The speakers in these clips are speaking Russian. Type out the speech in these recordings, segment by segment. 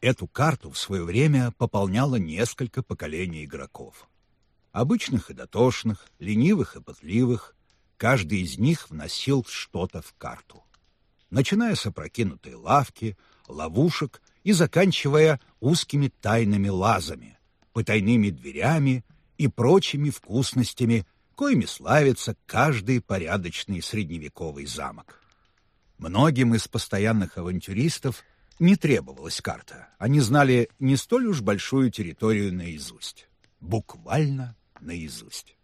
Эту карту в свое время пополняло несколько поколений игроков. Обычных и дотошных, ленивых и пытливых, каждый из них вносил что-то в карту. Начиная с опрокинутой лавки, ловушек и заканчивая узкими тайными лазами, потайными дверями и прочими вкусностями, коими славится каждый порядочный средневековый замок. Многим из постоянных авантюристов не требовалась карта. Они знали не столь уж большую территорию наизусть. Буквально наизусть.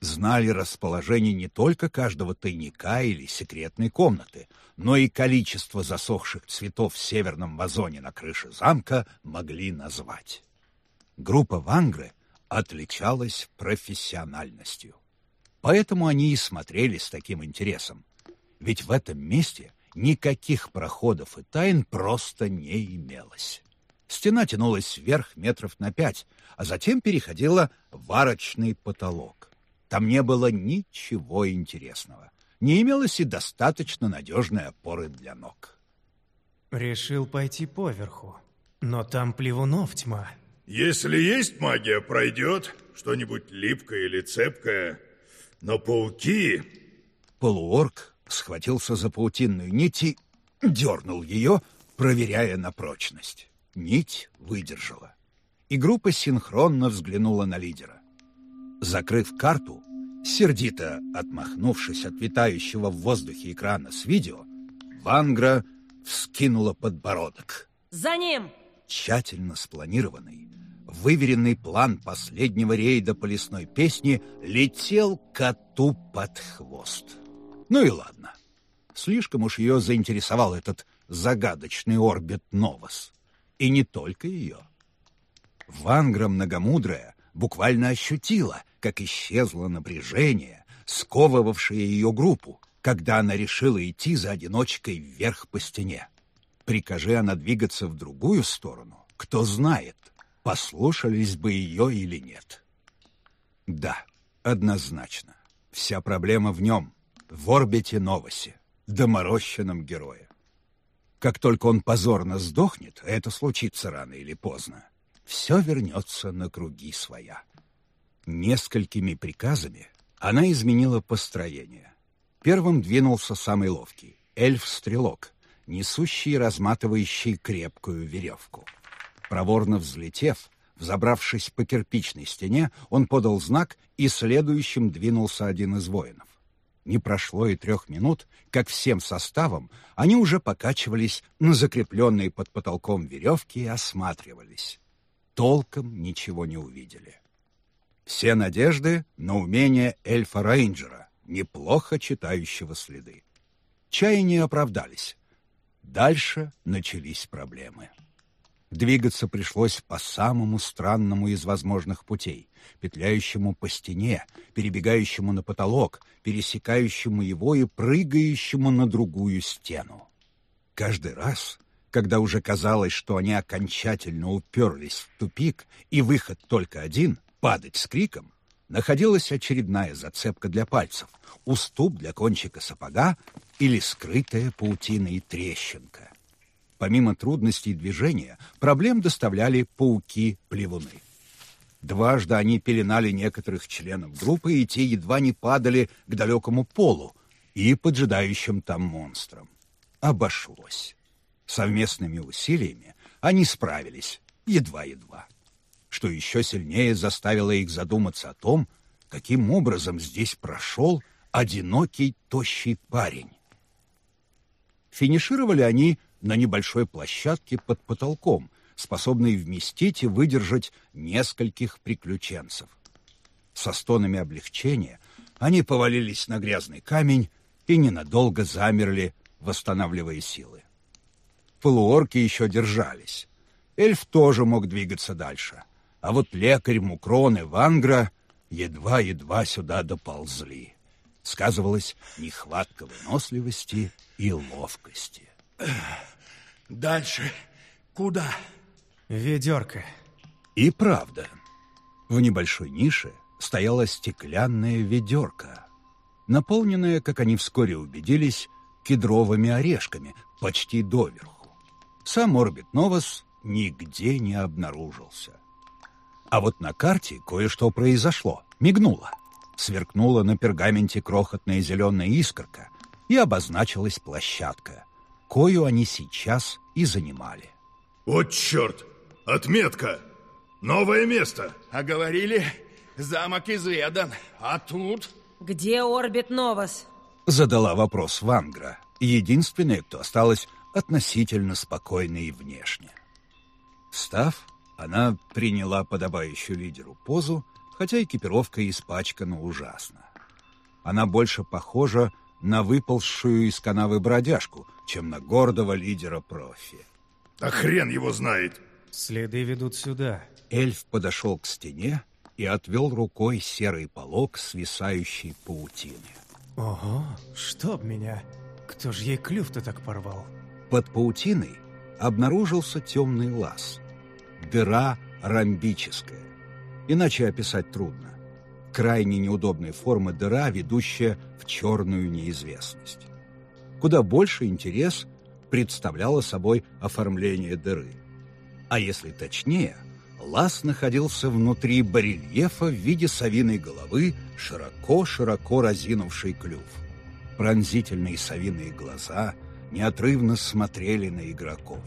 Знали расположение не только каждого тайника или секретной комнаты, но и количество засохших цветов в северном вазоне на крыше замка могли назвать. Группа Вангры отличалась профессиональностью. Поэтому они и смотрели с таким интересом. Ведь в этом месте никаких проходов и тайн просто не имелось. Стена тянулась вверх метров на пять, а затем переходила в арочный потолок. Там не было ничего интересного. Не имелось и достаточно надежной опоры для ног. Решил пойти поверху, но там плевунов тьма. Если есть магия, пройдет. Что-нибудь липкое или цепкое. Но пауки... Полуорк схватился за паутинную нить и дернул ее, проверяя на прочность. Нить выдержала. И группа синхронно взглянула на лидера. Закрыв карту, сердито отмахнувшись от витающего в воздухе экрана с видео, Вангра вскинула подбородок. «За ним!» Тщательно спланированный, выверенный план последнего рейда по лесной песне летел коту под хвост. Ну и ладно. Слишком уж ее заинтересовал этот загадочный орбит Новос. И не только ее. Вангра многомудрая буквально ощутила, как исчезло напряжение, сковывавшее ее группу, когда она решила идти за одиночкой вверх по стене. Прикажи она двигаться в другую сторону, кто знает, послушались бы ее или нет. Да, однозначно. Вся проблема в нем, в орбите Новосе, доморощенном герое. Как только он позорно сдохнет, а это случится рано или поздно, все вернется на круги своя. Несколькими приказами она изменила построение. Первым двинулся самый ловкий — эльф-стрелок, несущий и разматывающий крепкую веревку. Проворно взлетев, взобравшись по кирпичной стене, он подал знак, и следующим двинулся один из воинов. Не прошло и трех минут, как всем составом они уже покачивались на закрепленной под потолком веревке и осматривались. Толком ничего не увидели. Все надежды на умение эльфа-рейнджера, неплохо читающего следы. Чаяния оправдались. Дальше начались проблемы. Двигаться пришлось по самому странному из возможных путей, петляющему по стене, перебегающему на потолок, пересекающему его и прыгающему на другую стену. Каждый раз, когда уже казалось, что они окончательно уперлись в тупик и выход только один — падать с криком, находилась очередная зацепка для пальцев, уступ для кончика сапога или скрытая паутиной трещинка. Помимо трудностей движения, проблем доставляли пауки-плевуны. Дважды они пеленали некоторых членов группы, и те едва не падали к далекому полу и поджидающим там монстрам. Обошлось. Совместными усилиями они справились, едва-едва. Что еще сильнее заставило их задуматься о том, каким образом здесь прошел одинокий тощий парень. Финишировали они на небольшой площадке под потолком, способной вместить и выдержать нескольких приключенцев. Со стонами облегчения они повалились на грязный камень и ненадолго замерли, восстанавливая силы. Полуорки еще держались. Эльф тоже мог двигаться дальше. А вот лекарь Мукрон и Вангра едва-едва сюда доползли. Сказывалась нехватка выносливости и ловкости. Дальше куда? Ведерко. И правда. В небольшой нише стояла стеклянная ведерко, наполненная, как они вскоре убедились, кедровыми орешками почти доверху. Сам Орбит Новос нигде не обнаружился. А вот на карте кое-что произошло, мигнуло. Сверкнула на пергаменте крохотная зеленая искорка, и обозначилась площадка, кою они сейчас и занимали. Вот черт! Отметка! Новое место! А говорили, замок изведан, а тут... Где орбит Новос? Задала вопрос Вангра, единственная, кто осталась относительно спокойной внешне. Встав, она приняла подобающую лидеру позу, хотя экипировка испачкана ужасно. Она больше похожа на выползшую из канавы бродяжку, чем на гордого лидера профи. А хрен его знает! Следы ведут сюда. Эльф подошел к стене и отвел рукой серый полог свисающей паутины. Ого, чтоб меня. Кто ж ей клюв-то так порвал? Под паутиной обнаружился темный лаз. Дыра ромбическая. Иначе описать трудно. Крайне неудобной формы дыра, ведущая в черную неизвестность. Куда больше интерес представляло собой оформление дыры. А если точнее, лаз находился внутри барельефа в виде совиной головы, широко-широко разинувший клюв. Пронзительные совиные глаза неотрывно смотрели на игроков.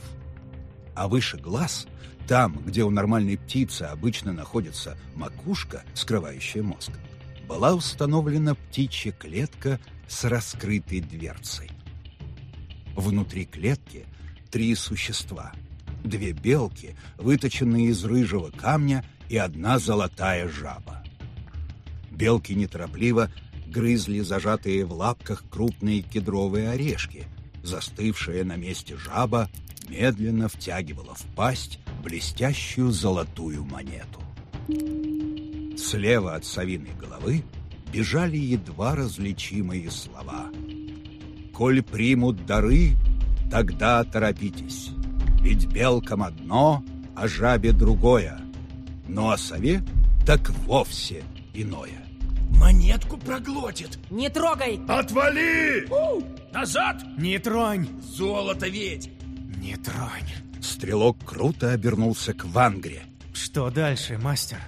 А выше глаз, там, где у нормальной птицы обычно находится макушка, скрывающая мозг, была установлена птичья клетка с раскрытой дверцей. Внутри клетки три существа. Две белки, выточенные из рыжего камня, и одна золотая жаба. Белки неторопливо грызли зажатые в лапках крупные кедровые орешки. Застывшая на месте жаба медленно втягивала в пасть блестящую золотую монету. Слева от совиной головы бежали едва различимые слова. «Коль примут дары, тогда торопитесь, ведь белкам одно, а жабе другое, но о сове так вовсе иное». Монетку проглотит. Не трогай! Отвали! Назад! Не тронь! Золото ведь! Не тронь! Стрелок круто обернулся к Вангре. Что дальше, мастер?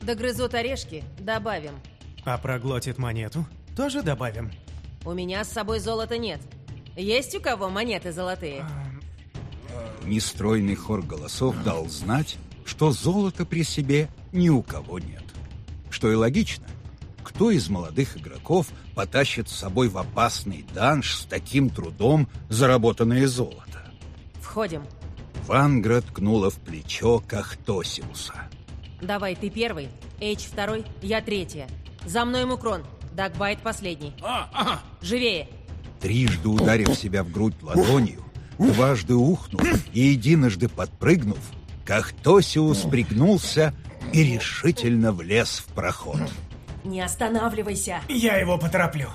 Догрызут орешки, добавим. А проглотит монету? Тоже добавим? У меня с собой золота нет. Есть у кого монеты золотые? Нестройный хор голосов дал знать, что золота при себе ни у кого нет. Что и логично. Кто из молодых игроков потащит с собой в опасный данж с таким трудом заработанное золото? Входим. Вангра ткнула в плечо Кахтосиуса. Давай, ты первый, Эйч второй, я третья. За мной Мукрон, Дагбайт последний. А, ага. Живее! Трижды ударив себя в грудь ладонью, дважды ухнув и единожды подпрыгнув, Кахтосиус пригнулся и решительно влез в проход. Не останавливайся! Я его потороплю.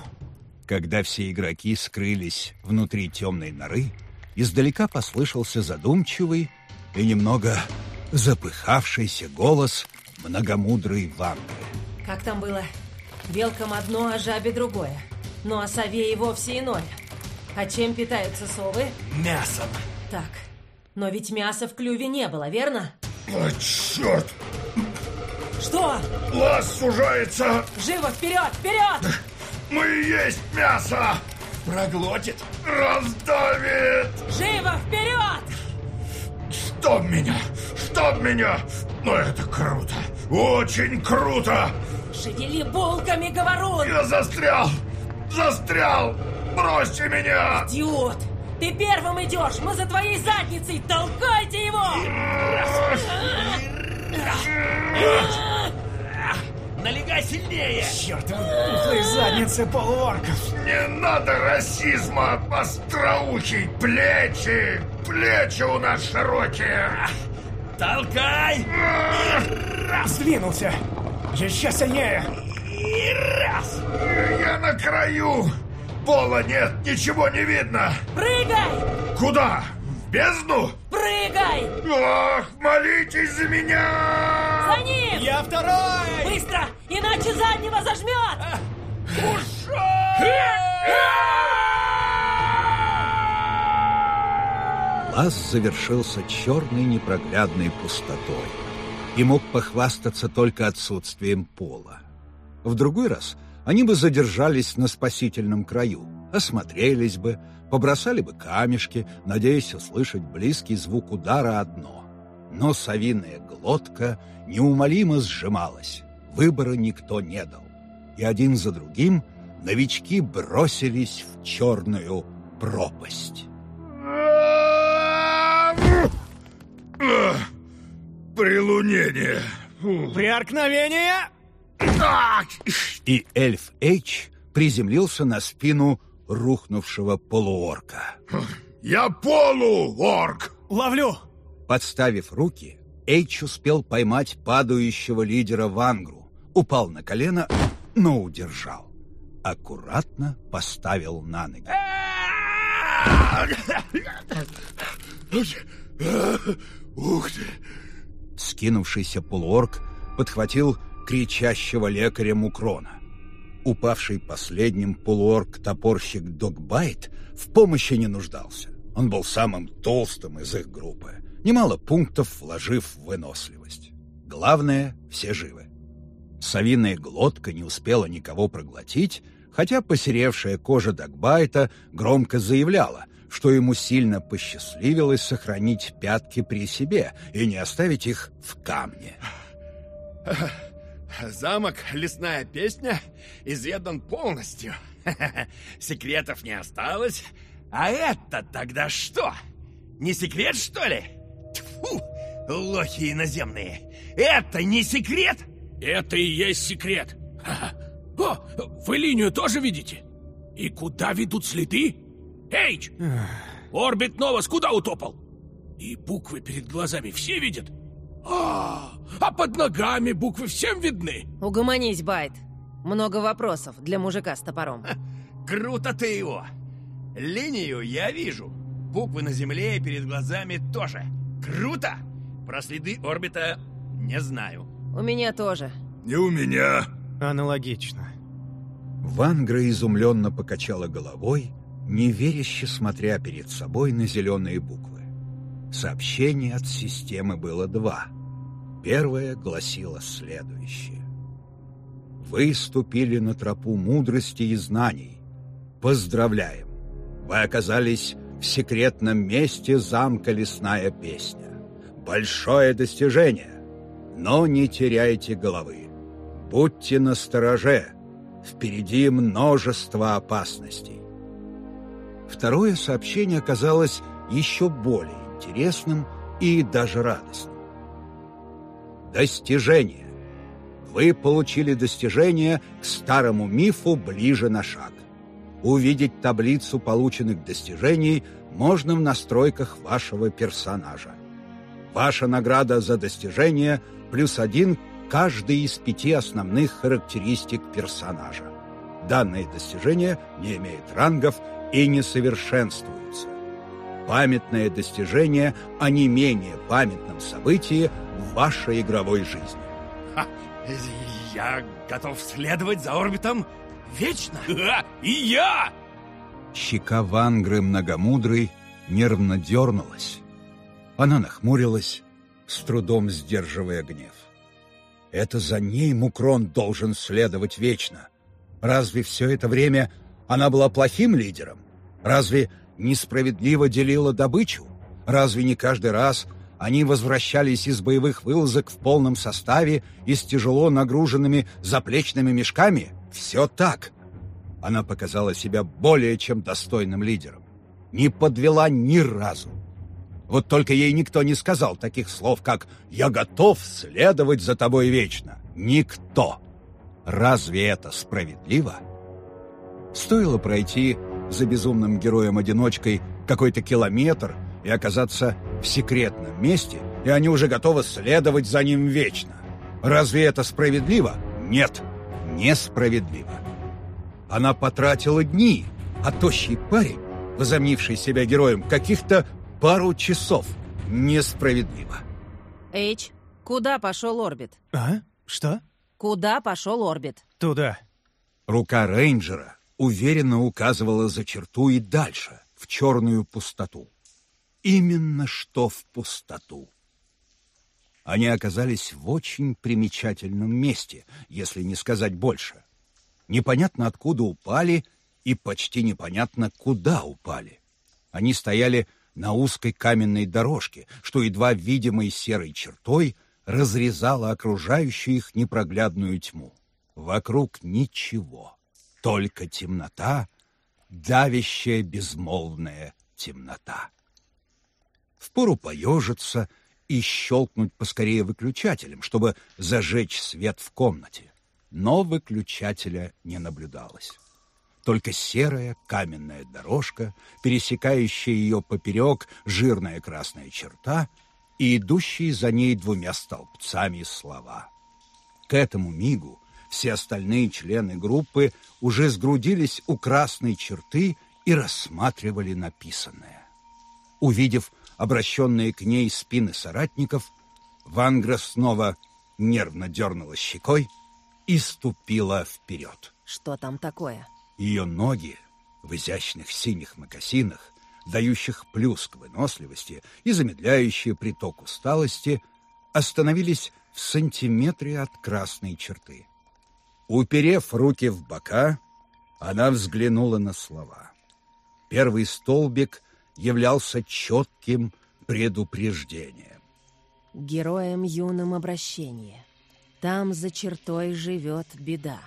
Когда все игроки скрылись внутри темной норы, издалека послышался задумчивый и немного запыхавшийся голос многомудрой Ванды. Как там было? Белкам одно, а жабе другое. Ну а сове и вовсе иное. А чем питаются совы? Мясом. Так, но ведь мяса в клюве не было, верно? А, черт! Что? Лаз сужается! Живо, вперед, вперед! Мы и есть мясо! Проглотит. Раздавит! Живо, вперед! Чтоб меня! Чтоб меня! Но это круто! Очень круто! Шевели булками, говорун! Я застрял! Застрял! Бросьте меня! Идиот! Ты первым идешь! Мы за твоей задницей! Толкайте его! Налегай сильнее. Чертовы пухлые задницы полуорков! Не надо расизма, остроухий! Плечи! Плечи у нас широкие! Толкай. Сдвинулся! Еще сильнее! И раз. Я на краю! Пола нет, ничего не видно! Прыгай! Куда? В бездну? Прыгай! Ох, молитесь за меня! За ним! Я второй! Быстро! Иначе заднего зажмет! лаз завершился черной непроглядной пустотой и мог похвастаться только отсутствием пола. В другой раз они бы задержались на спасительном краю, осмотрелись бы, побросали бы камешки, надеясь услышать близкий звук удара одно. Но совиная глотка неумолимо сжималась, выбора никто не дал. И один за другим новички бросились в черную пропасть. Прилунение. Приоркновение! И эльф Эйч приземлился на спину рухнувшего полуорка. Я полуорк! Ловлю! Подставив руки, Эйч успел поймать падающего лидера Вангру, упал на колено, но удержал. Аккуратно поставил на ноги. Ух ты! Скинувшийся полуорк подхватил кричащего лекаря Мукрона. Упавший последним полуорк-топорщик Догбайт в помощи не нуждался. Он был самым толстым из их группы, немало пунктов вложив в выносливость. Главное — все живы. Совиная глотка не успела никого проглотить, хотя посеревшая кожа Дагбайта громко заявляла, что ему сильно посчастливилось сохранить пятки при себе и не оставить их в камне. Замок «Лесная песня» изъедан полностью. Секретов не осталось. А это тогда что? Не секрет, что ли? Тьфу, лохи иноземные. Это не секрет? Это и есть секрет. О, вы линию тоже видите? И куда ведут следы? Эйч! Орбит Новос куда утопал? И буквы перед глазами все видят? А, а под ногами буквы всем видны? Угомонись, Байт. Много вопросов для мужика с топором. Круто ты его! Линию я вижу. Буквы на земле и перед глазами тоже. Круто! Про следы орбита не знаю. У меня тоже. Не у меня. Аналогично. Вангра изумленно покачала головой, неверяще смотря перед собой на зеленые буквы. Сообщений от системы было два. Первое гласило следующее. Вы ступили на тропу мудрости и знаний. Поздравляем! Вы оказались в секретном месте замка «Лесная песня». Большое достижение, но не теряйте головы. Будьте настороже, впереди множество опасностей. Второе сообщение оказалось еще более интересным и даже радостным. Достижение. Вы получили достижение к старому мифу ближе на шаг. Увидеть таблицу полученных достижений можно в настройках вашего персонажа. Ваша награда за достижение плюс один каждой из пяти основных характеристик персонажа. Данное достижение не имеет рангов и не совершенствуется. Памятное достижение о не менее памятном событии в вашей игровой жизни. Ха, я готов следовать за орбитом вечно. Ха, и я! Щека Вангры многомудрой нервно дернулась. Она нахмурилась, с трудом сдерживая гнев. Это за ней Мукрон должен следовать вечно. Разве все это время она была плохим лидером? Разве несправедливо делила добычу? Разве не каждый раз они возвращались из боевых вылазок в полном составе и с тяжело нагруженными заплечными мешками? Все так. Она показала себя более чем достойным лидером. Не подвела ни разу. Вот только ей никто не сказал таких слов, как «Я готов следовать за тобой вечно». Никто. Разве это справедливо? Стоило пройти за безумным героем-одиночкой какой-то километр и оказаться в секретном месте, и они уже готовы следовать за ним вечно. Разве это справедливо? Нет, несправедливо. Она потратила дни, а тощий парень, возомнивший себя героем, каких-то пару часов. Несправедливо. Эйч, куда пошел орбит? А? Что? Куда пошел орбит? Туда. Рука рейнджера уверенно указывала за черту и дальше, в черную пустоту. именно что в пустоту. Они оказались в очень примечательном месте, если не сказать больше. Непонятно откуда упали и почти непонятно куда упали. Они стояли на узкой каменной дорожке, что едва видимой серой чертой разрезала окружающую их непроглядную тьму. Вокруг ничего, только темнота, давящая безмолвная темнота. Впору поежиться и щелкнуть поскорее выключателем, чтобы зажечь свет в комнате. Но выключателя не наблюдалось. Только серая каменная дорожка, пересекающая ее поперек жирная красная черта и идущие за ней двумя столбцами слова. К этому мигу все остальные члены группы уже сгрудились у красной черты и рассматривали написанное. Увидев обращенные к ней спины соратников, Вангра снова нервно дернула щекой и ступила вперед. Что там такое? Ее ноги в изящных синих мокасинах, дающих плюс к выносливости и замедляющие приток усталости, остановились в сантиметре от красной черты. Уперев руки в бока, она взглянула на слова. Первый столбик являлся четким предупреждением. Героям юным обращение. Там за чертой живет беда.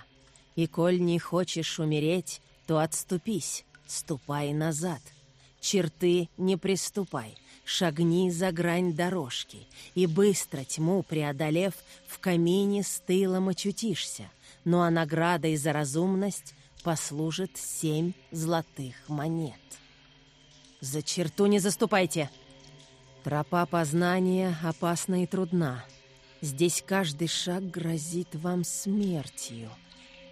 И коль не хочешь умереть, то отступись, ступай назад. Черты не приступай, шагни за грань дорожки, и быстро тьму преодолев, в камине с тылом очутишься. Ну а наградой за разумность послужит семь золотых монет. За черту не заступайте. Тропа познания опасна и трудна. Здесь каждый шаг грозит вам смертью.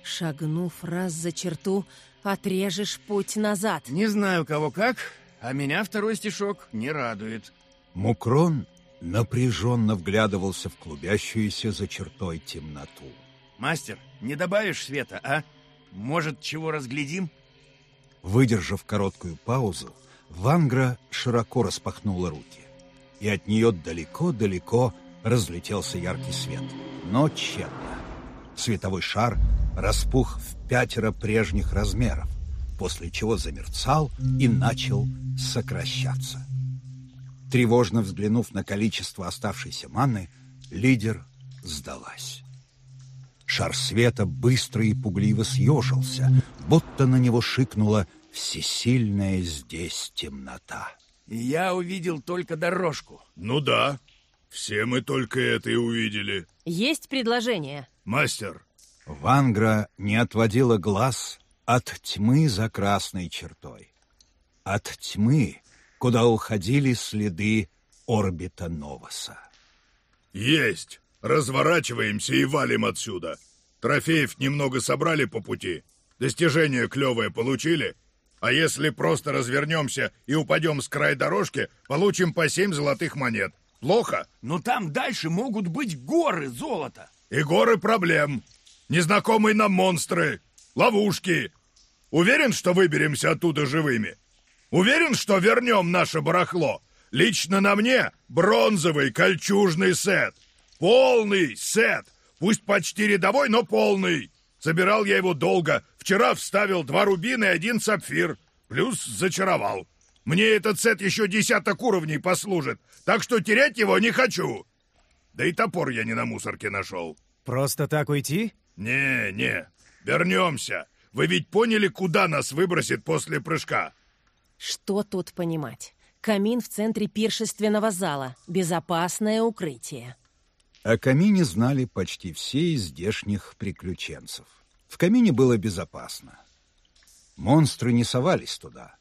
Шагнув раз за черту, отрежешь путь назад. Не знаю, кого как, а меня второй стишок не радует. Мукрон напряженно вглядывался в клубящуюся за чертой темноту. Мастер, не добавишь света, а? Может, чего разглядим? Выдержав короткую паузу, Вангра широко распахнула руки, и от нее далеко-далеко разлетелся яркий свет. Но тщетно. Световой шар распух в пятеро прежних размеров, после чего замерцал и начал сокращаться. Тревожно взглянув на количество оставшейся маны, лидер сдалась. Шар света быстро и пугливо съежился, будто на него шикнула всесильная здесь темнота. Я увидел только дорожку. Ну да, все мы только это и увидели. Есть предложение? Мастер, Вангра не отводила глаз от тьмы за красной чертой. От тьмы, куда уходили следы орбита Новоса. есть. Разворачиваемся и валим отсюда. Трофеев немного собрали по пути. Достижения клевые получили. А если просто развернемся и упадем с края дорожки, получим по семь золотых монет. Плохо? Но там дальше могут быть горы золота. И горы проблем. Незнакомые нам монстры. Ловушки. Уверен, что выберемся оттуда живыми? Уверен, что вернем наше барахло? Лично на мне бронзовый кольчужный сет. Полный сет. Пусть почти рядовой, но полный. Собирал я его долго. Вчера вставил два рубина и один сапфир. Плюс зачаровал. Мне этот сет еще десяток уровней послужит, так что терять его не хочу. Да и топор я не на мусорке нашел. Просто так уйти? Не, не, вернемся. Вы ведь поняли, куда нас выбросит после прыжка? Что тут понимать? Камин в центре пиршественного зала. Безопасное укрытие. О камине знали почти все из здешних приключенцев. В камине было безопасно. Монстры не совались туда.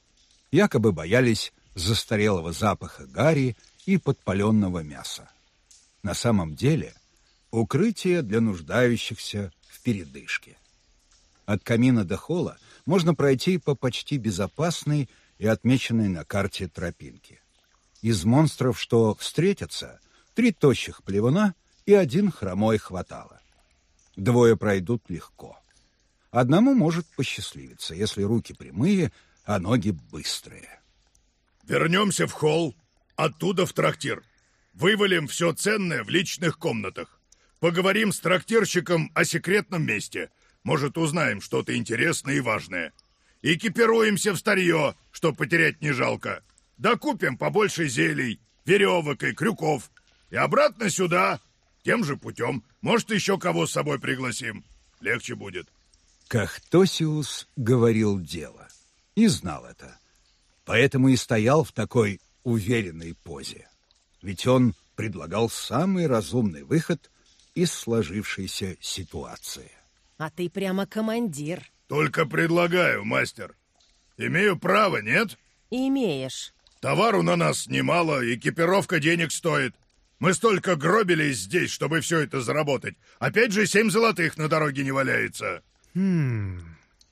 Якобы боялись застарелого запаха гари и подпаленного мяса. На самом деле укрытие для нуждающихся в передышке. От камина до холла можно пройти по почти безопасной и отмеченной на карте тропинке. Из монстров, что встретятся, три тощих плевуна и один хромой хватало. Двое пройдут легко. Одному может посчастливиться, если руки прямые, а ноги быстрые. Вернемся в холл. оттуда в трактир. Вывалим все ценное в личных комнатах. Поговорим с трактирщиком о секретном месте. Может, узнаем что-то интересное и важное. Экипируемся в старье, чтоб потерять не жалко. Докупим побольше зелий, веревок и крюков. И обратно сюда, тем же путем. Может, еще кого с собой пригласим. Легче будет. Кахтосиус говорил дело. И знал это. Поэтому и стоял в такой уверенной позе. Ведь он предлагал самый разумный выход из сложившейся ситуации. А ты прямо командир. Только предлагаю, мастер. Имею право, нет? Имеешь. Товару на нас немало, экипировка денег стоит. Мы столько гробились здесь, чтобы все это заработать. Опять же, семь золотых на дороге не валяется. Хм...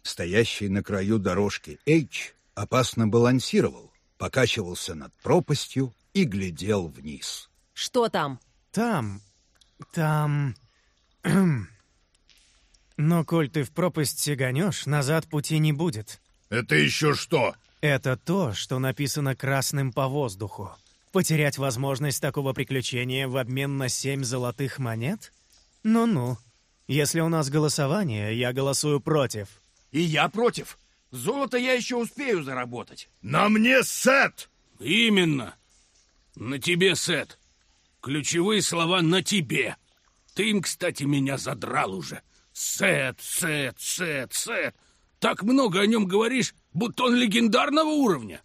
Стоящий на краю дорожки Эйч опасно балансировал, покачивался над пропастью и глядел вниз. Что там? Там... там... Но коль ты в пропасть сиганешь, назад пути не будет. Это еще что? Это то, что написано красным по воздуху. Потерять возможность такого приключения в обмен на семь золотых монет? Ну-ну. Если у нас голосование, я голосую против. И я против. Золото я еще успею заработать. На мне сет! Именно. На тебе, Сет. Ключевые слова «на тебе». Ты им, кстати, меня задрал уже. Сет, Сет, Сет, Сет. Так много о нем говоришь, будто он легендарного уровня.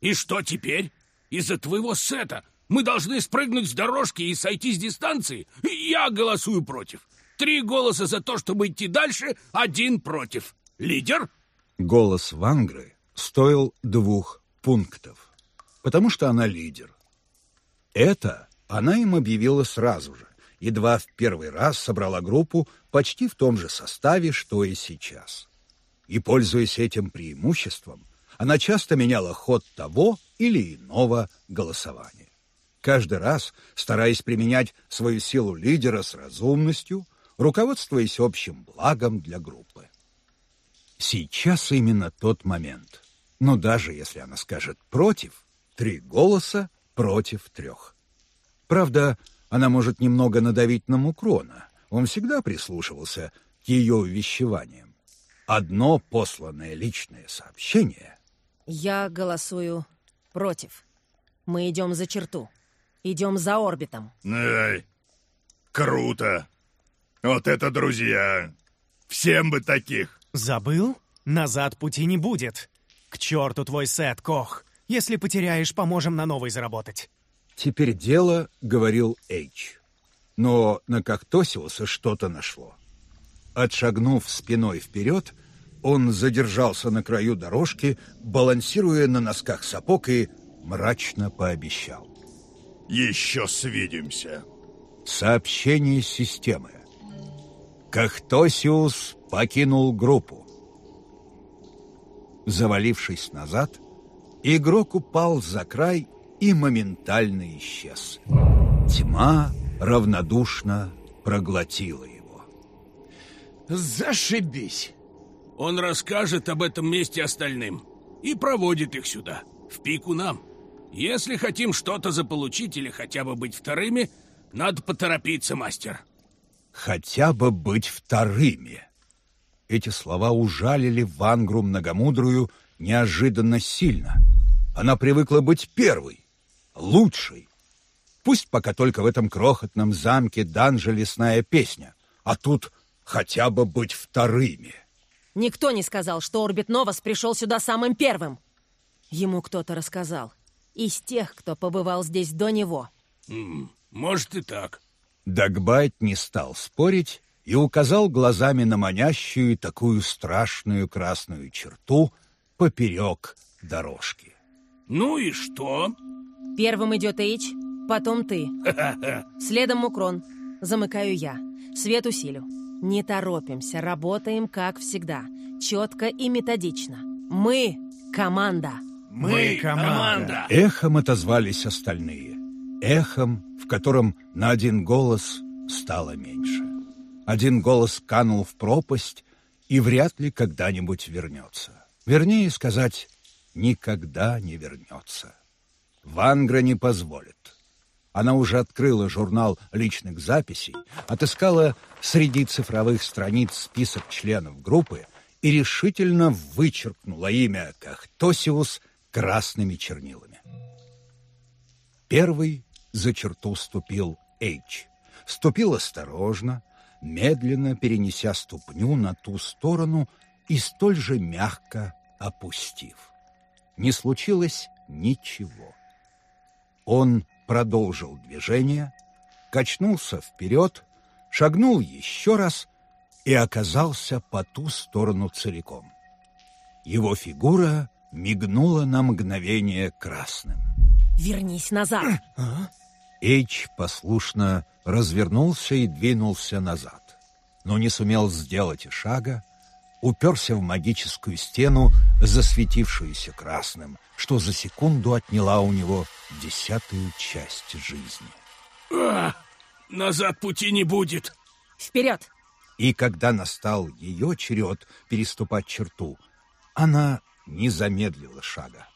И что теперь? Из-за твоего Сета мы должны спрыгнуть с дорожки и сойти с дистанции? Я голосую против. Три голоса за то, чтобы идти дальше, один против. Лидер? Голос Вангры стоил двух пунктов, потому что она лидер. Это она им объявила сразу же, едва в первый раз собрала группу почти в том же составе, что и сейчас. И, пользуясь этим преимуществом, она часто меняла ход того или иного голосования. Каждый раз, стараясь применять свою силу лидера с разумностью, руководствуясь общим благом для группы. Сейчас именно тот момент. Но даже если она скажет «против», три голоса против трех. Правда, она может немного надавить на Мукрона. Он всегда прислушивался к ее увещеваниям. Одно посланное личное сообщение... Я голосую против. Мы идем за черту. Идем за орбитом. Эй, круто. Вот это друзья. Всем бы таких. Забыл? Назад пути не будет. К черту твой сет, Кох. Если потеряешь, поможем на новый заработать. Теперь дело, говорил Эйч. Но на Кахтосиуса что-то нашло. Отшагнув спиной вперед, он задержался на краю дорожки, балансируя на носках сапог и мрачно пообещал. Еще свидимся. Сообщение системы. Кахтосиус покинул группу. Завалившись назад, игрок упал за край и моментально исчез. Тьма равнодушно проглотила его. Зашибись! Он расскажет об этом месте остальным и проводит их сюда, в пику нам. Если хотим что-то заполучить или хотя бы быть вторыми, надо поторопиться, мастер. Хотя бы быть вторыми. Эти слова ужалили Вангру многомудрую неожиданно сильно. Она привыкла быть первой, лучшей. Пусть пока только в этом крохотном замке данжа лесная песня, а тут хотя бы быть вторыми. Никто не сказал, что Орбит Новос пришел сюда самым первым. Ему кто-то рассказал. Из тех, кто побывал здесь до него. Может и так. Дагбайт не стал спорить и указал глазами на манящую такую страшную красную черту поперек дорожки. Ну и что? Первым идет Эйч, потом ты. Следом Мукрон. Замыкаю я. Свет усилю. Не торопимся, работаем как всегда. Четко и методично. Мы — команда. Мы команда. Эхом отозвались остальные. Эхом, в котором на один голос стало меньше. Один голос канул в пропасть и вряд ли когда-нибудь вернется. Вернее сказать, никогда не вернется. Вангра не позволит. Она уже открыла журнал личных записей, отыскала среди цифровых страниц список членов группы и решительно вычеркнула имя Кахтосиус красными чернилами. Первый за черту ступил Эйч. Ступил осторожно, медленно перенеся ступню на ту сторону и столь же мягко опустив. Не случилось ничего. Он продолжил движение, качнулся вперед, шагнул еще раз и оказался по ту сторону целиком. Его фигура мигнула на мгновение красным. Вернись назад. А? Эйч послушно развернулся и двинулся назад, но не сумел сделать и шага, уперся в магическую стену, засветившуюся красным, что за секунду отняла у него десятую часть жизни. А, назад пути не будет. Вперед! И когда настал ее черед переступать черту, она не замедлила шага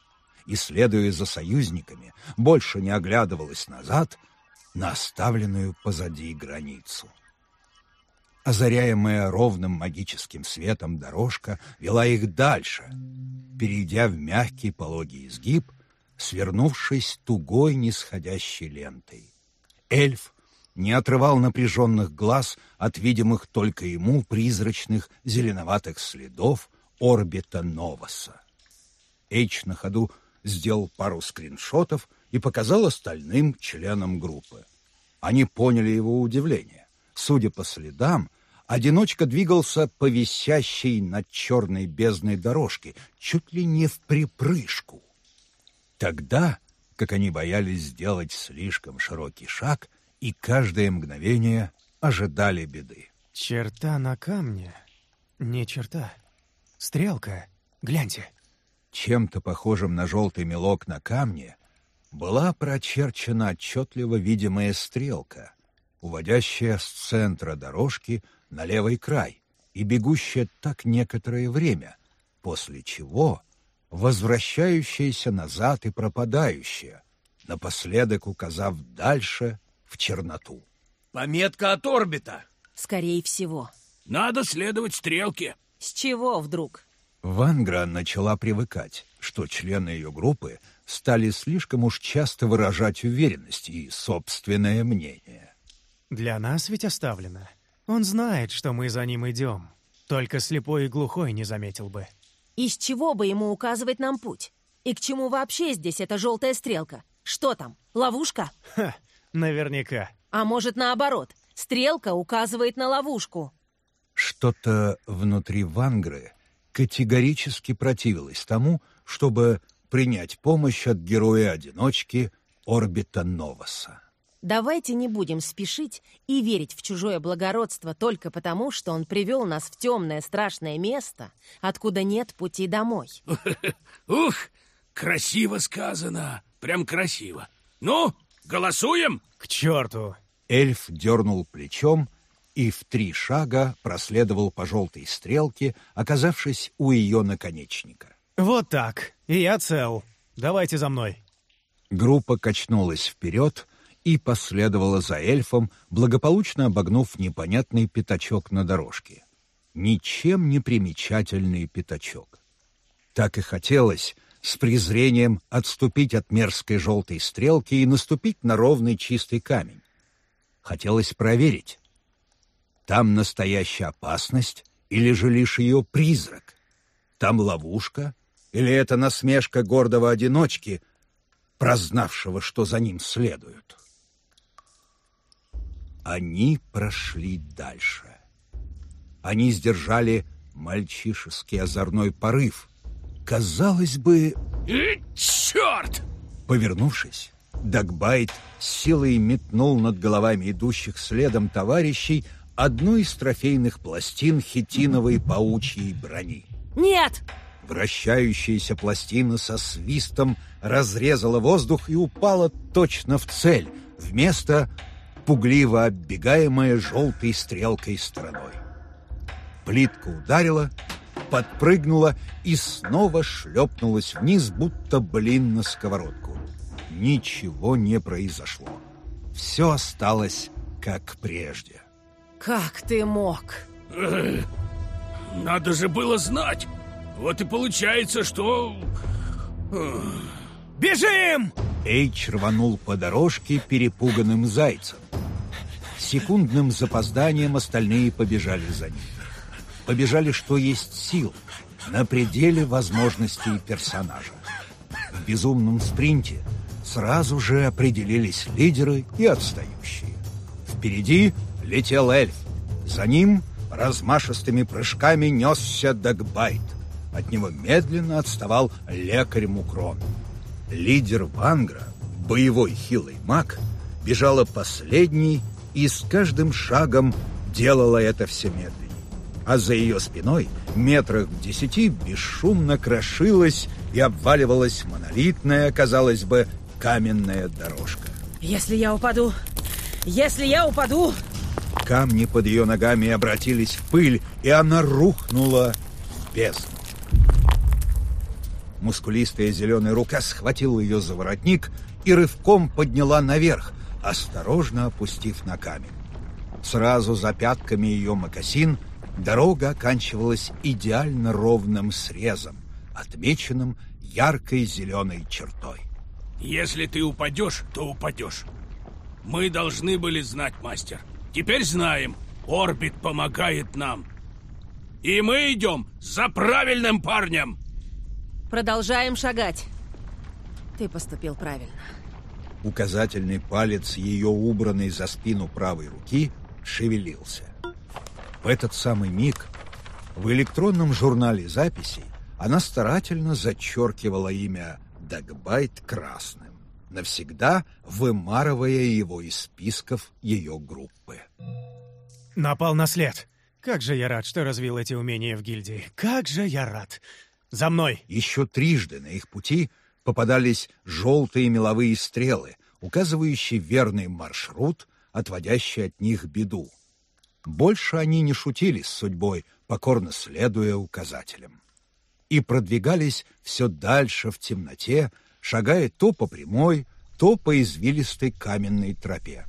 и, следуя за союзниками, больше не оглядывалась назад на оставленную позади границу. Озаряемая ровным магическим светом дорожка вела их дальше, перейдя в мягкий пологий изгиб, свернувшись тугой нисходящей лентой. Эльф не отрывал напряженных глаз от видимых только ему призрачных зеленоватых следов орбита Новоса. Эйч на ходу сделал пару скриншотов и показал остальным членам группы. Они поняли его удивление. Судя по следам, одиночка двигался по висящей над черной бездной дорожке, чуть ли не в припрыжку. Тогда, как они боялись сделать слишком широкий шаг, и каждое мгновение ожидали беды. Черта на камне? Не черта. Стрелка. Гляньте чем-то похожим на желтый мелок на камне, была прочерчена отчетливо видимая стрелка, уводящая с центра дорожки на левый край и бегущая так некоторое время, после чего возвращающаяся назад и пропадающая, напоследок указав дальше в черноту. «Пометка от орбита!» «Скорее всего». «Надо следовать стрелке». «С чего вдруг?» Вангра начала привыкать, что члены ее группы стали слишком уж часто выражать уверенность и собственное мнение. «Для нас ведь оставлено. Он знает, что мы за ним идем. Только слепой и глухой не заметил бы». «Из чего бы ему указывать нам путь? И к чему вообще здесь эта желтая стрелка? Что там, ловушка?» «Ха, наверняка». «А может, наоборот, стрелка указывает на ловушку?» Что-то внутри Вангры категорически противилась тому, чтобы принять помощь от героя-одиночки Орбита Новоса. Давайте не будем спешить и верить в чужое благородство только потому, что он привел нас в темное страшное место, откуда нет пути домой. Ух, красиво сказано, прям красиво. Ну, голосуем? К черту! Эльф дернул плечом, и в три шага проследовал по желтой стрелке, оказавшись у ее наконечника. «Вот так. И я цел. Давайте за мной». Группа качнулась вперед и последовала за эльфом, благополучно обогнув непонятный пятачок на дорожке. Ничем не примечательный пятачок. Так и хотелось с презрением отступить от мерзкой желтой стрелки и наступить на ровный чистый камень. Хотелось проверить, там настоящая опасность или же лишь ее призрак? Там ловушка или это насмешка гордого одиночки, прознавшего, что за ним следуют? Они прошли дальше. Они сдержали мальчишеский озорной порыв. Казалось бы... И черт! Повернувшись, Дагбайт силой метнул над головами идущих следом товарищей одну из трофейных пластин хитиновой паучьей брони. «Нет!» Вращающаяся пластина со свистом разрезала воздух и упала точно в цель, вместо пугливо оббегаемая желтой стрелкой стороной. Плитка ударила, подпрыгнула и снова шлепнулась вниз, будто блин на сковородку. ничего не произошло. Все осталось как прежде. Как ты мог? Надо же было знать. Вот и получается, что... Бежим! Эйч рванул по дорожке перепуганным зайцем. С секундным запозданием остальные побежали за ним. Побежали, что есть сил, на пределе возможностей персонажа. В безумном спринте сразу же определились лидеры и отстающие. Впереди летел эльф. За ним размашистыми прыжками несся Дагбайт. От него медленно отставал лекарь Мукрон. Лидер Вангра, боевой хилый маг, бежала последней и с каждым шагом делала это все медленнее. А за ее спиной, метрах в десяти, бесшумно крошилась и обваливалась монолитная, казалось бы, каменная дорожка. Если я упаду... Если я упаду... Камни под ее ногами обратились в пыль, и она рухнула в бездну. Мускулистая зеленая рука схватила ее за воротник и рывком подняла наверх, осторожно опустив на камень. Сразу за пятками ее мокасин дорога оканчивалась идеально ровным срезом, отмеченным яркой зеленой чертой. Если ты упадешь, то упадешь. Мы должны были знать, мастер. Теперь знаем. Орбит помогает нам. И мы идем за правильным парнем. Продолжаем шагать. Ты поступил правильно. Указательный палец ее, убранный за спину правой руки, шевелился. В этот самый миг в электронном журнале записей она старательно зачеркивала имя Дагбайт красным, навсегда вымарывая его из списков ее группы. Напал на след. Как же я рад, что развил эти умения в гильдии. Как же я рад. За мной! Еще трижды на их пути попадались желтые меловые стрелы, указывающие верный маршрут, отводящий от них беду. Больше они не шутили с судьбой, покорно следуя указателям. И продвигались все дальше в темноте, шагая то по прямой, то по извилистой каменной тропе.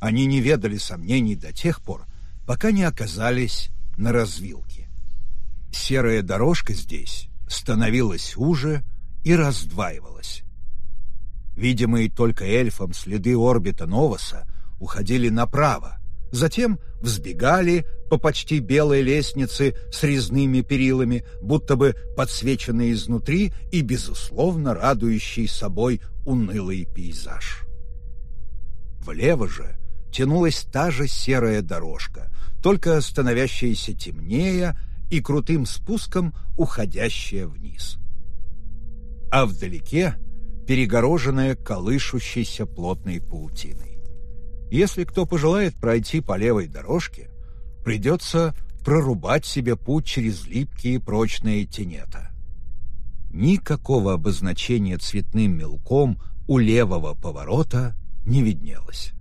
Они не ведали сомнений до тех пор, пока не оказались на развилке. Серая дорожка здесь становилась уже и раздваивалась. Видимые только эльфам следы орбита Новоса уходили направо, затем взбегали по почти белой лестнице с резными перилами, будто бы подсвеченные изнутри и, безусловно, радующий собой унылый пейзаж. Влево же тянулась та же серая дорожка, только становящаяся темнее и крутым спуском уходящая вниз. А вдалеке перегороженная колышущейся плотной паутиной. Если кто пожелает пройти по левой дорожке, придется прорубать себе путь через липкие прочные тенета. Никакого обозначения цветным мелком у левого поворота не виднелось.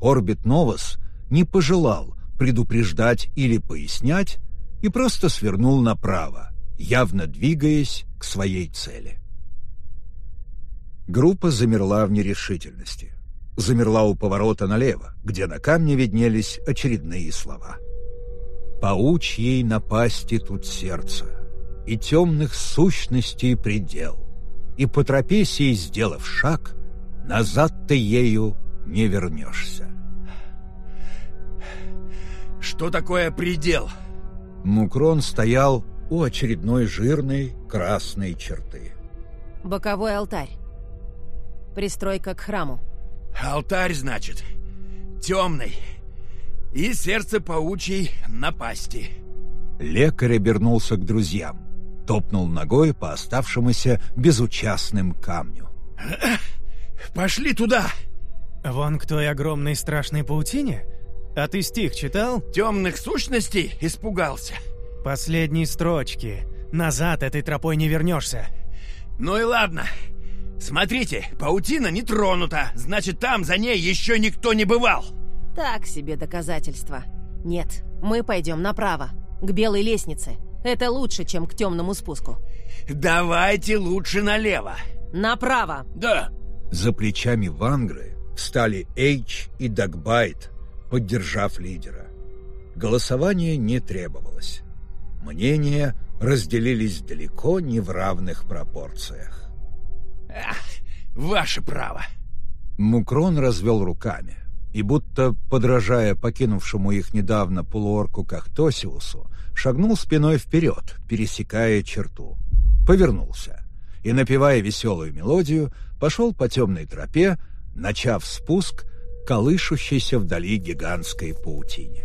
Орбит Новос не пожелал предупреждать или пояснять и просто свернул направо, явно двигаясь к своей цели. Группа замерла в нерешительности. Замерла у поворота налево, где на камне виднелись очередные слова. «Паучьей напасти тут сердце, и темных сущностей предел, и по тропе сей, сделав шаг, назад ты ею не вернешься». Что такое предел? Мукрон стоял у очередной жирной красной черты. Боковой алтарь. Пристройка к храму. Алтарь, значит. Темный. И сердце паучьей напасти. Лекарь обернулся к друзьям, топнул ногой по оставшемуся безучастным камню. Пошли туда! Вон к той огромной страшной паутине? А ты стих читал? Темных сущностей испугался. Последние строчки. Назад этой тропой не вернешься. Ну и ладно. Смотрите, паутина не тронута. Значит, там за ней еще никто не бывал. Так себе доказательство. Нет, мы пойдем направо, к белой лестнице. Это лучше, чем к темному спуску. Давайте лучше налево. Направо. Да, За плечами Вангры встали Эйч и Дагбайт, поддержав лидера. Голосование не требовалось. Мнения разделились далеко не в равных пропорциях. Ах, ваше право. Мукрон развел руками и, будто подражая покинувшему их недавно полуорку Кахтосиусу, шагнул спиной вперед, пересекая черту. Повернулся и, напевая веселую мелодию, пошел по темной тропе, начав спуск колышущейся вдали гигантской паутине.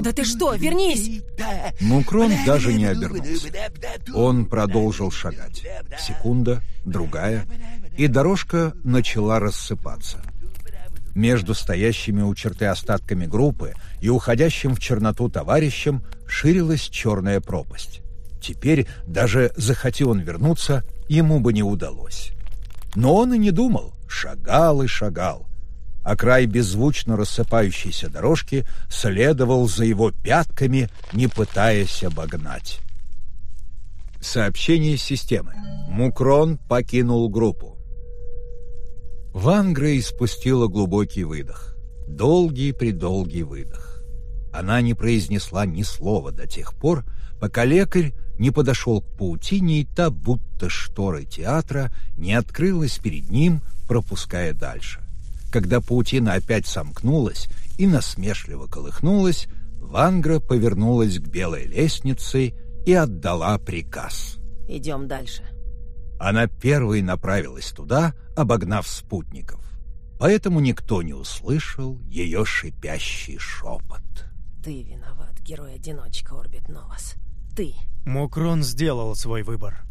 Да ты что, вернись! Мукрон даже не обернулся. Он продолжил шагать. Секунда, другая, и дорожка начала рассыпаться. Между стоящими у черты остатками группы и уходящим в черноту товарищем ширилась черная пропасть. Теперь, даже захотел он вернуться, ему бы не удалось. Но он и не думал, шагал и шагал, а край беззвучно рассыпающейся дорожки следовал за его пятками, не пытаясь обогнать. Сообщение системы. Мукрон покинул группу. Ван Грей спустила глубокий выдох. Долгий-предолгий выдох. Она не произнесла ни слова до тех пор, пока лекарь не подошел к паутине, и та, будто шторы театра, не открылась перед ним, пропуская дальше. Когда паутина опять сомкнулась и насмешливо колыхнулась, Вангра повернулась к белой лестнице и отдала приказ. «Идем дальше». Она первой направилась туда, обогнав спутников. Поэтому никто не услышал ее шипящий шепот. «Ты виноват, герой-одиночка Орбит Новас. Ты». Мукрон сделал свой выбор.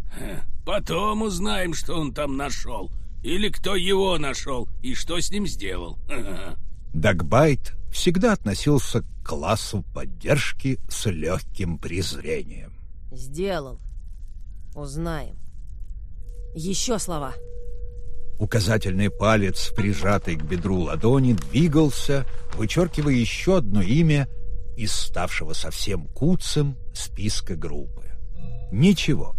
Потом узнаем, что он там нашел. Или кто его нашел и что с ним сделал. Дагбайт всегда относился к классу поддержки с легким презрением. «Сделал. Узнаем. Еще слова». Указательный палец, прижатый к бедру ладони, двигался, вычеркивая еще одно имя из ставшего совсем куцем списка группы. Ничего.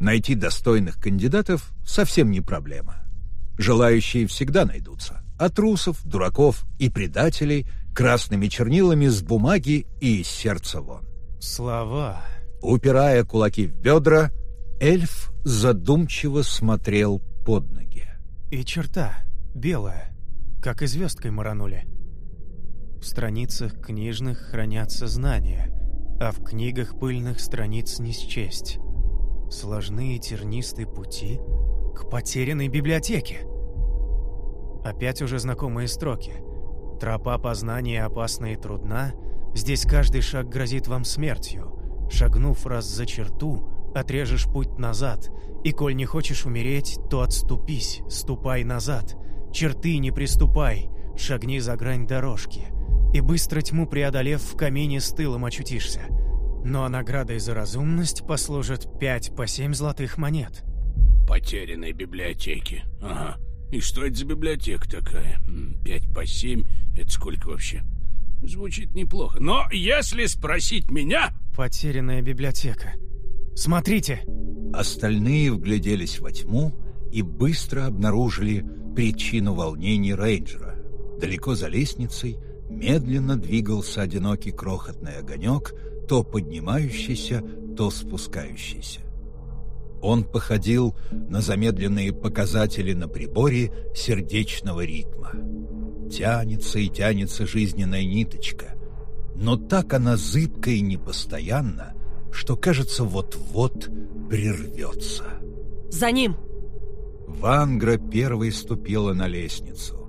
Найти достойных кандидатов совсем не проблема. Желающие всегда найдутся. От трусов, дураков и предателей красными чернилами с бумаги и из сердца вон. Слова. Упирая кулаки в бедра, эльф задумчиво смотрел под ноги. И черта. Белая. Как и звездкой маранули. В страницах книжных хранятся знания, а в книгах пыльных страниц не счесть. Сложные тернистые пути потерянной библиотеке. Опять уже знакомые строки. Тропа познания опасна и трудна, здесь каждый шаг грозит вам смертью. Шагнув раз за черту, отрежешь путь назад, и коль не хочешь умереть, то отступись, ступай назад. Черты не приступай, шагни за грань дорожки, и быстро тьму преодолев, в камине с тылом очутишься. Ну а наградой за разумность послужат пять по семь золотых монет. Потерянной библиотеки. Ага. И что это за библиотека такая? Пять по семь. Это сколько вообще? Звучит неплохо. Но если спросить меня... Потерянная библиотека. Смотрите! Остальные вгляделись во тьму и быстро обнаружили причину волнений рейнджера. Далеко за лестницей медленно двигался одинокий крохотный огонек, то поднимающийся, то спускающийся. Он походил на замедленные показатели на приборе сердечного ритма. Тянется и тянется жизненная ниточка, но так она зыбка и непостоянна, что, кажется, вот-вот прервется. «За ним!» Вангра первой ступила на лестницу.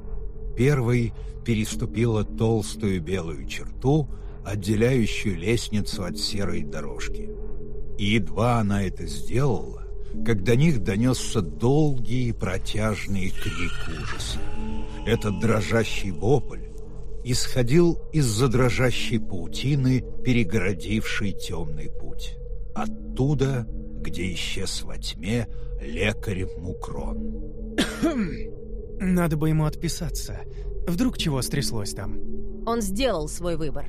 Первой переступила толстую белую черту, отделяющую лестницу от серой дорожки. И едва она это сделала, как до них донесся долгий и протяжный крик ужаса. Этот дрожащий вопль исходил из-за дрожащей паутины, перегородившей темный путь. Оттуда, где исчез во тьме лекарь Мукрон. Надо бы ему отписаться. Вдруг чего стряслось там? Он сделал свой выбор.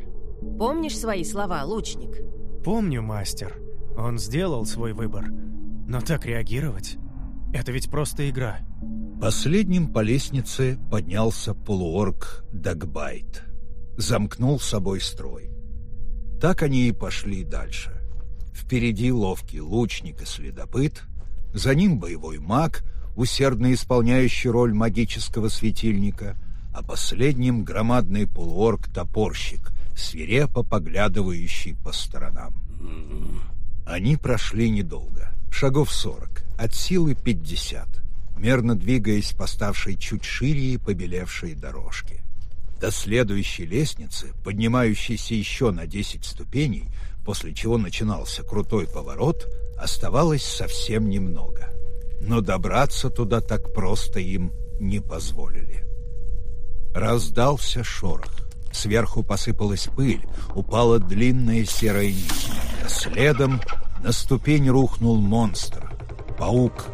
Помнишь свои слова, лучник? Помню, мастер. Он сделал свой выбор. Но так реагировать? Это ведь просто игра. Последним по лестнице поднялся полуорг Дагбайт. Замкнул с собой строй. Так они и пошли дальше. Впереди ловкий лучник и следопыт, за ним боевой маг, усердно исполняющий роль магического светильника, а последним громадный полуорг-топорщик, свирепо поглядывающий по сторонам. Они прошли недолго, шагов сорок, от силы пятьдесят, мерно двигаясь по ставшей чуть шире и побелевшей дорожке. До следующей лестницы, поднимающейся еще на десять ступеней, после чего начинался крутой поворот, оставалось совсем немного. Но добраться туда так просто им не позволили. Раздался шорох. Сверху посыпалась пыль, упала длинная серая нить. Следом на ступень рухнул монстр. Паук,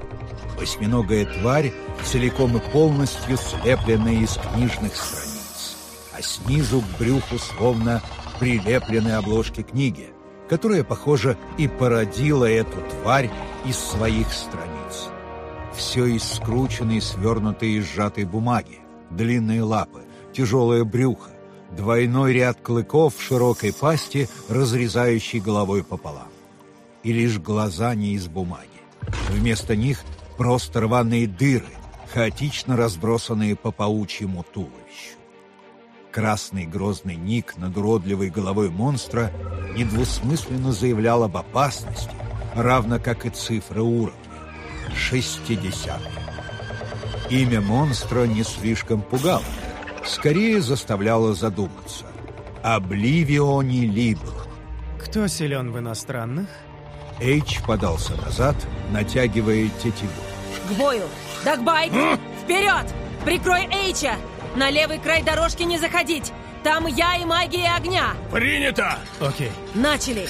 восьминогая тварь, целиком и полностью слепленная из книжных страниц. А снизу к брюху словно прилеплены обложки книги, которая, похоже, и породила эту тварь из своих страниц. Все из скрученной, свернутой и сжатой бумаги, длинные лапы, тяжелое брюхо, двойной ряд клыков в широкой пасти, разрезающей головой пополам. И лишь глаза не из бумаги. Вместо них просто рваные дыры, хаотично разбросанные по паучьему туловищу. Красный грозный ник над уродливой головой монстра недвусмысленно заявлял об опасности, равно как и цифры уровня. Шестидесятый. Имя монстра не слишком пугало, скорее заставляло задуматься. Обливиони Либр. Кто силен в иностранных? Эйч подался назад, натягивая тетиву. К бою! Дагбайт! Вперед! Прикрой Эйча! На левый край дорожки не заходить! Там я и магия огня! Принято! Окей. Начали!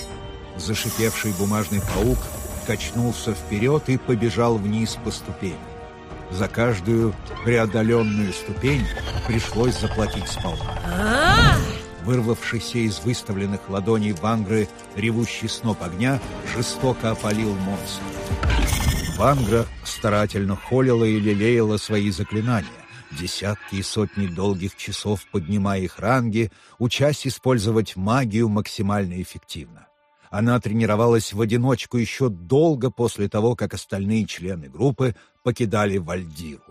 Зашипевший бумажный паук качнулся вперед и побежал вниз по ступени. За каждую преодоленную ступень пришлось заплатить сполна. А! Вырвавшийся из выставленных ладоней Вангры ревущий сноп огня жестоко опалил монстра. Вангра старательно холила и лелеяла свои заклинания, десятки и сотни долгих часов поднимая их ранги, учась использовать магию максимально эффективно. Она тренировалась в одиночку еще долго после того, как остальные члены группы покидали Вальдиру.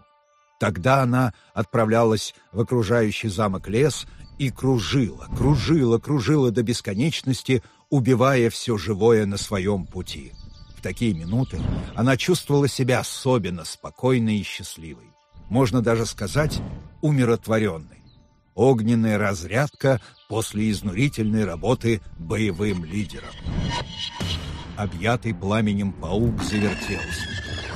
Тогда она отправлялась в окружающий замок лес и кружила, кружила, кружила до бесконечности, убивая все живое на своем пути. В такие минуты она чувствовала себя особенно спокойной и счастливой. Можно даже сказать, умиротворенной. Огненная разрядка после изнурительной работы боевым лидером. Объятый пламенем паук завертелся.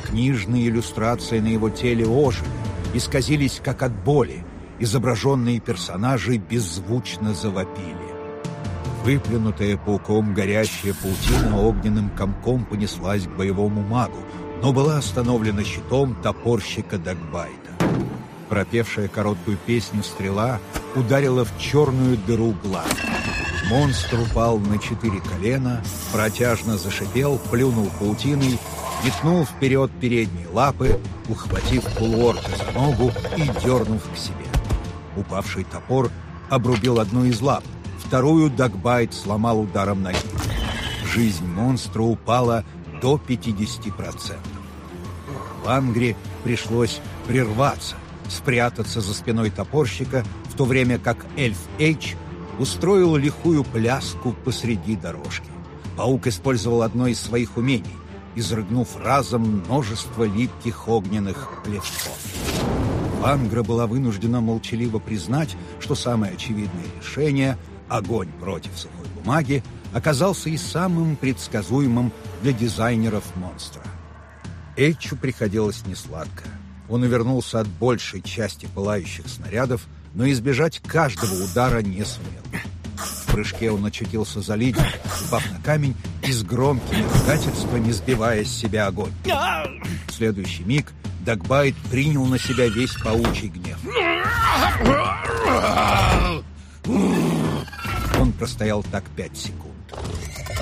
Книжные иллюстрации на его теле ожили, исказились как от боли. Изображенные персонажи беззвучно завопили. Выплюнутая пауком горящая паутина огненным комком понеслась к боевому магу, но была остановлена щитом топорщика Дагбайта. Пропевшая короткую песню стрела ударила в черную дыру глаз. Монстр упал на четыре колена, протяжно зашипел, плюнул паутиной, метнул вперед передние лапы, ухватив полуорка за ногу и дернув к себе. Упавший топор обрубил одну из лап, вторую Дагбайт сломал ударом ноги. Жизнь монстра упала до 50%. В Ангре пришлось прерваться, спрятаться за спиной топорщика, в то время как эльф Эйч устроил лихую пляску посреди дорожки. Паук использовал одно из своих умений, изрыгнув разом множество липких огненных плевков. Вангра была вынуждена молчаливо признать, что самое очевидное решение — огонь против сухой бумаги — оказался и самым предсказуемым для дизайнеров монстра. Эйчу приходилось несладко. Он увернулся от большей части пылающих снарядов, но избежать каждого удара не сумел. В прыжке он очутился за лидер, упав на камень и с громкими ругательствами сбивая с себя огонь. В следующий миг Дагбайт принял на себя весь паучий гнев. Он простоял так пять секунд.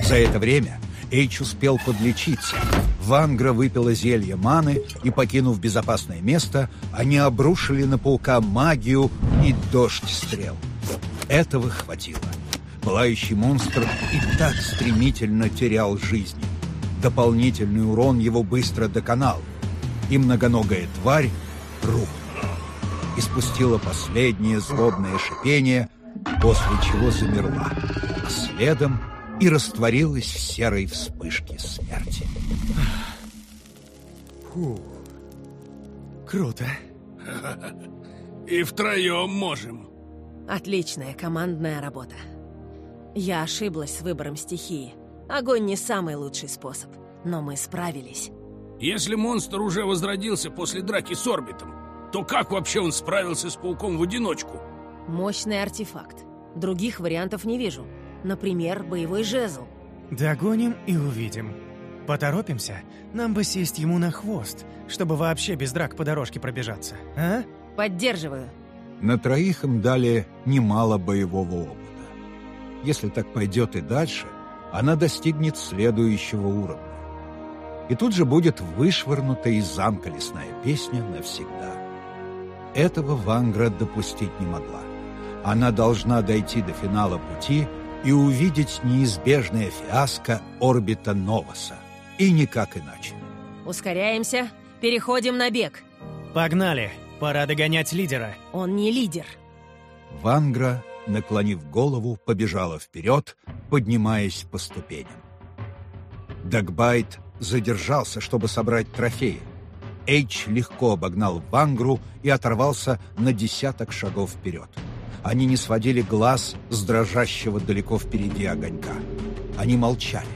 За это время Эйч успел подлечиться. Вангра выпила зелье маны, и, покинув безопасное место, они обрушили на паука магию и дождь стрел. Этого хватило. Пылающий монстр и так стремительно терял жизни. Дополнительный урон его быстро доконал, и многоногая тварь рухнула. Испустила последнее злобное шипение, после чего замерла, а следом и растворилась в серой вспышке смерти. Фу. Круто. И втроем можем. Отличная командная работа. Я ошиблась с выбором стихии. Огонь не самый лучший способ, но мы справились. Если монстр уже возродился после драки с орбитом, то как вообще он справился с пауком в одиночку? Мощный артефакт. Других вариантов не вижу. Например, боевой жезл. Догоним и увидим. Поторопимся, нам бы сесть ему на хвост, чтобы вообще без драк по дорожке пробежаться, а? Поддерживаю. На троих им дали немало боевого опыта. Если так пойдет и дальше, она достигнет следующего уровня. И тут же будет вышвырнута из замка лесная песня навсегда. Этого Вангра допустить не могла. Она должна дойти до финала пути и увидеть неизбежное фиаско орбита Новоса. И никак иначе. Ускоряемся, переходим на бег. Погнали, пора догонять лидера. Он не лидер. Вангра, наклонив голову, побежала вперед, поднимаясь по ступеням. Дагбайт задержался, чтобы собрать трофеи. Эйч легко обогнал Вангру и оторвался на десяток шагов вперед. Они не сводили глаз с дрожащего далеко впереди огонька. Они молчали.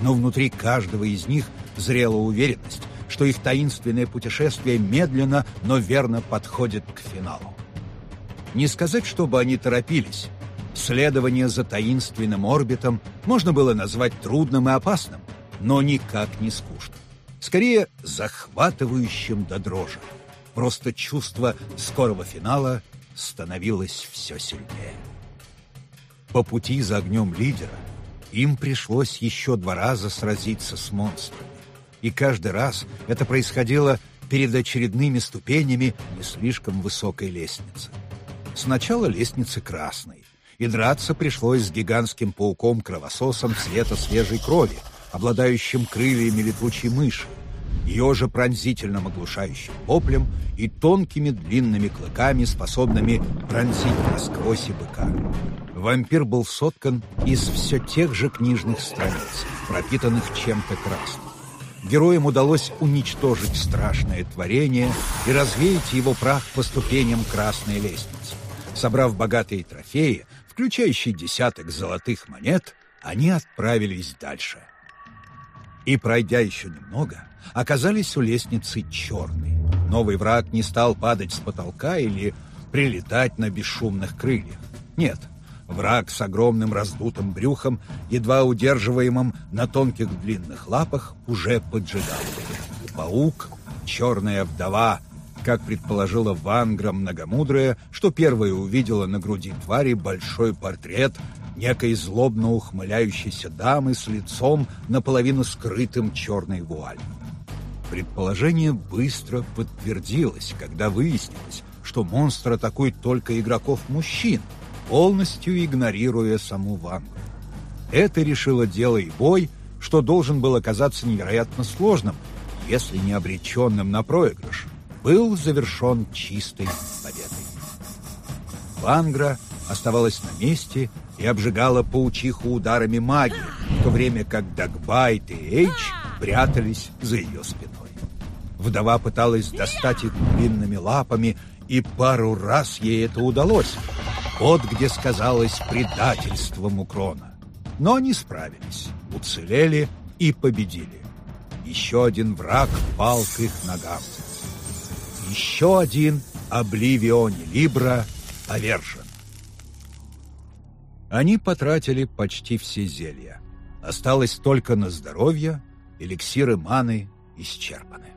Но внутри каждого из них зрела уверенность, что их таинственное путешествие медленно, но верно подходит к финалу. Не сказать, чтобы они торопились. Следование за таинственным орбитом можно было назвать трудным и опасным, но никак не скучным. Скорее, захватывающим до дрожи. Просто чувство скорого финала становилось все сильнее. По пути за огнем лидера им пришлось еще два раза сразиться с монстрами. И каждый раз это происходило перед очередными ступенями не слишком высокой лестницы. Сначала лестницы красной, и драться пришлось с гигантским пауком-кровососом цвета свежей крови, обладающим крыльями летучей мыши, ее же пронзительным оглушающим воплем и тонкими длинными клыками, способными пронзить насквозь и быка. Вампир был соткан из все тех же книжных страниц, пропитанных чем-то красным. Героям удалось уничтожить страшное творение и развеять его прах по ступеням красной лестницы. Собрав богатые трофеи, включающие десяток золотых монет, они отправились дальше. И, пройдя еще немного, оказались у лестницы черной. Новый враг не стал падать с потолка или прилетать на бесшумных крыльях. Нет, враг с огромным раздутым брюхом, едва удерживаемым на тонких длинных лапах, уже поджидал. Паук, черная вдова, как предположила Вангра многомудрая, что первая увидела на груди твари большой портрет некой злобно ухмыляющейся дамы с лицом, наполовину скрытым черной вуалью. Предположение быстро подтвердилось, когда выяснилось, что монстр атакует только игроков-мужчин, полностью игнорируя саму Вангу. Это решило дело и бой, что должен был оказаться невероятно сложным, если не обреченным на проигрыш, был завершен чистой победой. Вангра оставалась на месте и обжигала паучиху ударами магии, в то время как Дагбайт и Эйч прятались за ее спиной. Вдова пыталась достать их длинными лапами, и пару раз ей это удалось. Вот где сказалось предательство Мукрона. Но они справились, уцелели и победили. Еще один враг пал к их ногам. Еще один Обливиони Либра повержен. Они потратили почти все зелья. Осталось только на здоровье, эликсиры маны исчерпаны.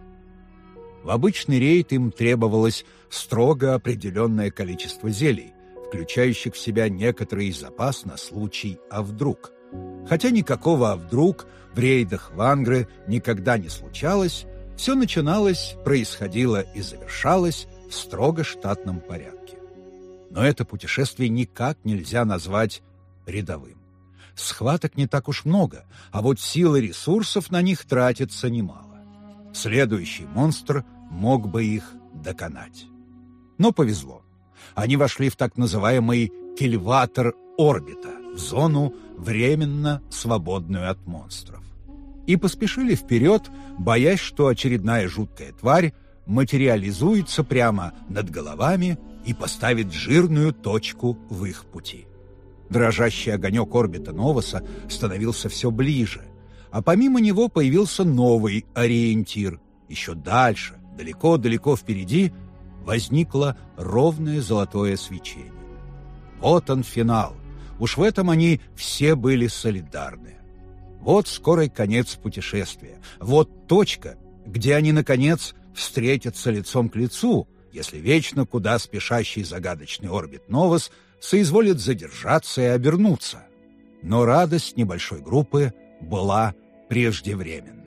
В обычный рейд им требовалось строго определенное количество зелий, включающих в себя некоторый запас на случай «а вдруг», Хотя никакого «а вдруг» в рейдах в Ангры никогда не случалось, все начиналось, происходило и завершалось в строго штатном порядке. Но это путешествие никак нельзя назвать рядовым. Схваток не так уж много, а вот силы ресурсов на них тратится немало. Следующий монстр мог бы их доконать. Но повезло. Они вошли в так называемый кильватор орбита, в зону, временно свободную от монстров. И поспешили вперед, боясь, что очередная жуткая тварь материализуется прямо над головами и поставит жирную точку в их пути. Дрожащий огонек орбита Новоса становился все ближе, а помимо него появился новый ориентир. Еще дальше, далеко-далеко впереди, возникло ровное золотое свечение. Вот он финал. Уж в этом они все были солидарны. Вот скорый конец путешествия. Вот точка, где они, наконец, встретятся лицом к лицу, если вечно куда спешащий загадочный орбит Новос соизволит задержаться и обернуться. Но радость небольшой группы была преждевременна.